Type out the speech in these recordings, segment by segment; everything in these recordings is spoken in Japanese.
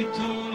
return.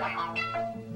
然后。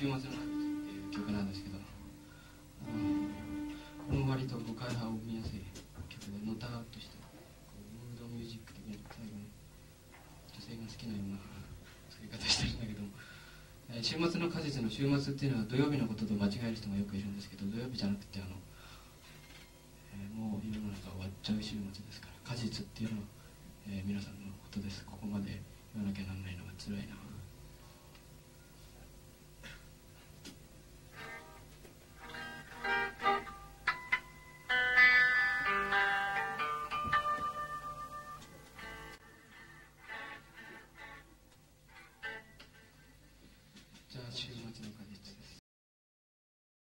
週末の果実」っていう曲なん。ですけどあのこの割と誤解派を生みやすい曲でのたっとしたムードミュージック的な最後に女性が好きなような作り方してるん。だけど、えー週末の果実の週末っていうのは土曜日のことと間違える人がよくいるん。ですけど土曜日じゃなくてあの、えーもう世の中終わっちゃう週末ですから果実っていうのは、えー皆さん。のことですここまで言わなきゃなん。ないのが辛いな